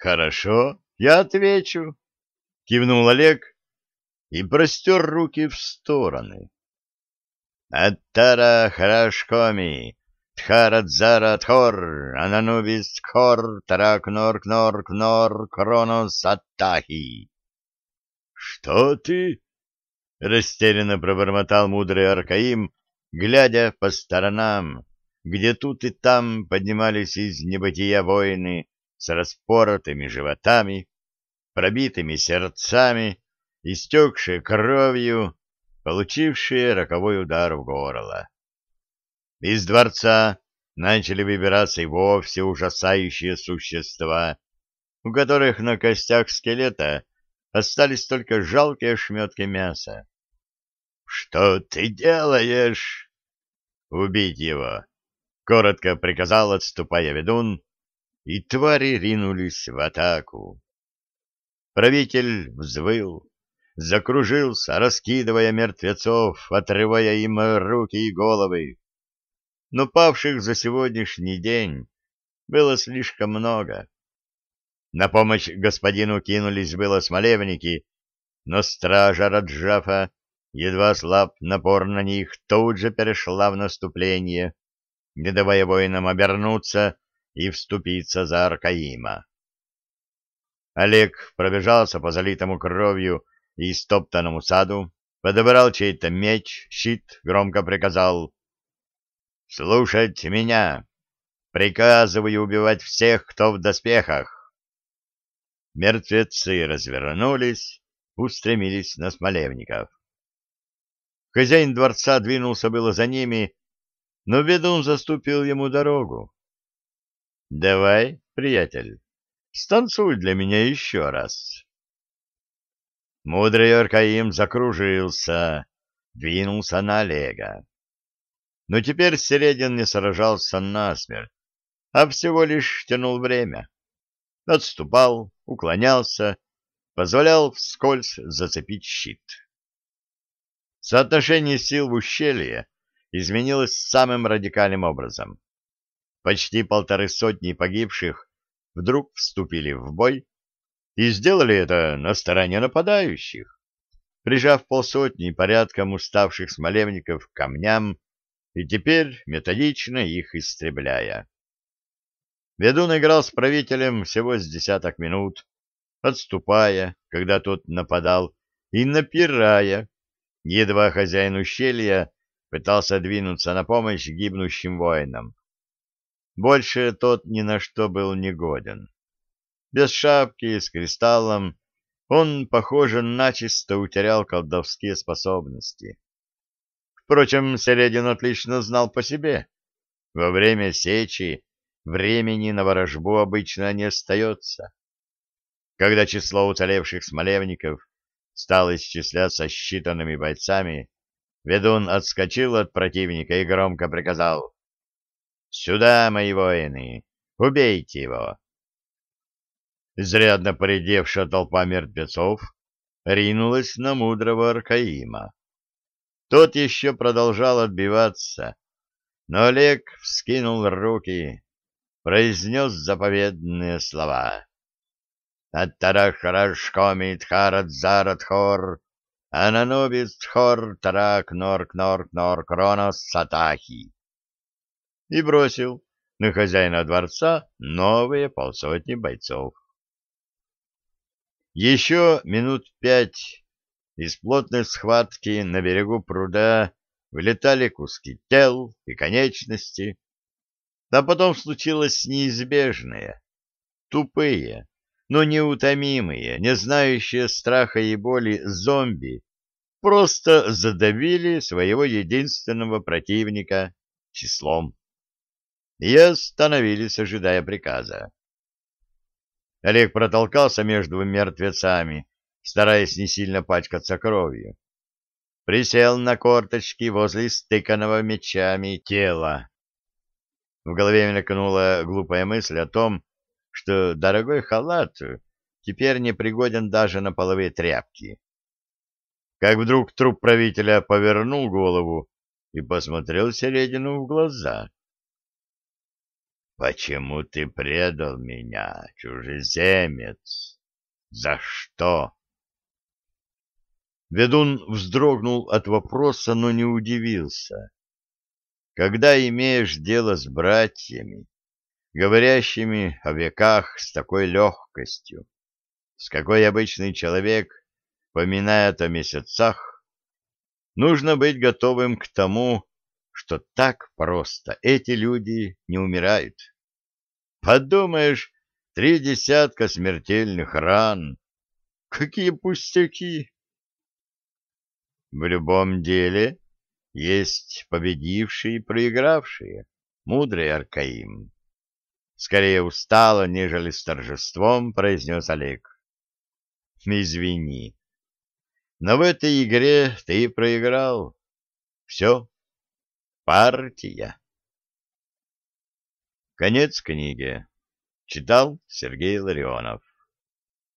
Хорошо, я отвечу, кивнул Олег и простер руки в стороны. Аттара Харашкоми, Тхарадзара Тхор, Ананубис Тхор, Тарак Нор Кнор Кнор, Кронос Аттахи. Что ты? Растерянно пробормотал мудрый Аркаим, глядя по сторонам, где тут и там поднимались из небытия воины с распоротыми животами, пробитыми сердцами, истекшие кровью, получившие роковой удар в горло. Из дворца начали выбираться и вовсе ужасающие существа, у которых на костях скелета остались только жалкие ошметки мяса. — Что ты делаешь? — Убить его! — коротко приказал, отступая ведун, и твари ринулись в атаку. Правитель взвыл, закружился, раскидывая мертвецов, отрывая им руки и головы. Но павших за сегодняшний день было слишком много. На помощь господину кинулись было смолевники, но стража Раджафа, едва слаб напор на них, тут же перешла в наступление, не давая воинам обернуться и вступиться за Аркаима. Олег пробежался по залитому кровью и стоптанному саду, подобрал чей-то меч, щит, громко приказал «Слушать меня! Приказываю убивать всех, кто в доспехах!» Мертвецы развернулись, устремились на смолевников. Хозяин дворца двинулся было за ними, но ведун заступил ему дорогу. — Давай, приятель, станцуй для меня еще раз. Мудрый Аркаим закружился, двинулся на Олега. Но теперь Середин не сражался насмерть, а всего лишь тянул время. Отступал, уклонялся, позволял вскользь зацепить щит. Соотношение сил в ущелье изменилось самым радикальным образом. Почти полторы сотни погибших вдруг вступили в бой и сделали это на стороне нападающих, прижав полсотни порядком уставших смолевников к камням и теперь методично их истребляя. Ведун играл с правителем всего с десяток минут, отступая, когда тот нападал, и напирая, едва хозяин ущелья пытался двинуться на помощь гибнущим воинам. Больше тот ни на что был не годен. Без шапки, с кристаллом, он, похоже, начисто утерял колдовские способности. Впрочем, Середин отлично знал по себе. Во время сечи времени на ворожбу обычно не остается. Когда число уцелевших смолевников стало исчисляться считанными бойцами, ведун отскочил от противника и громко приказал «Сюда, мои воины! Убейте его!» Изрядно поредевшая толпа мертвецов ринулась на мудрого Аркаима. Тот еще продолжал отбиваться, но Олег вскинул руки, произнес заповедные слова. «Аттарахарашкоми тхарадзарадхор, ананобис тхор тарак норк норк норк ронос сатахи» и бросил на хозяина дворца новые полсотни бойцов. Еще минут пять из плотной схватки на берегу пруда вылетали куски тел и конечности, а потом случилось неизбежное. Тупые, но неутомимые, не знающие страха и боли зомби просто задавили своего единственного противника числом и остановились, ожидая приказа. Олег протолкался между мертвецами, стараясь не сильно пачкаться кровью. Присел на корточки возле стыканного мечами тела. В голове мелькнула глупая мысль о том, что дорогой халат теперь не пригоден даже на половые тряпки. Как вдруг труп правителя повернул голову и посмотрел Середину в глаза. Почему ты предал меня, чужеземец? За что? Ведун вздрогнул от вопроса, но не удивился. Когда имеешь дело с братьями, говорящими о веках с такой легкостью, с какой обычный человек поминает о месяцах, нужно быть готовым к тому, что так просто эти люди не умирают. Подумаешь, три десятка смертельных ран. Какие пустяки! В любом деле есть победившие и проигравшие, мудрый Аркаим. Скорее устало, нежели с торжеством, произнес Олег. Извини, но в этой игре ты проиграл. Все. Партия. Конец книги. Читал Сергей Ларионов.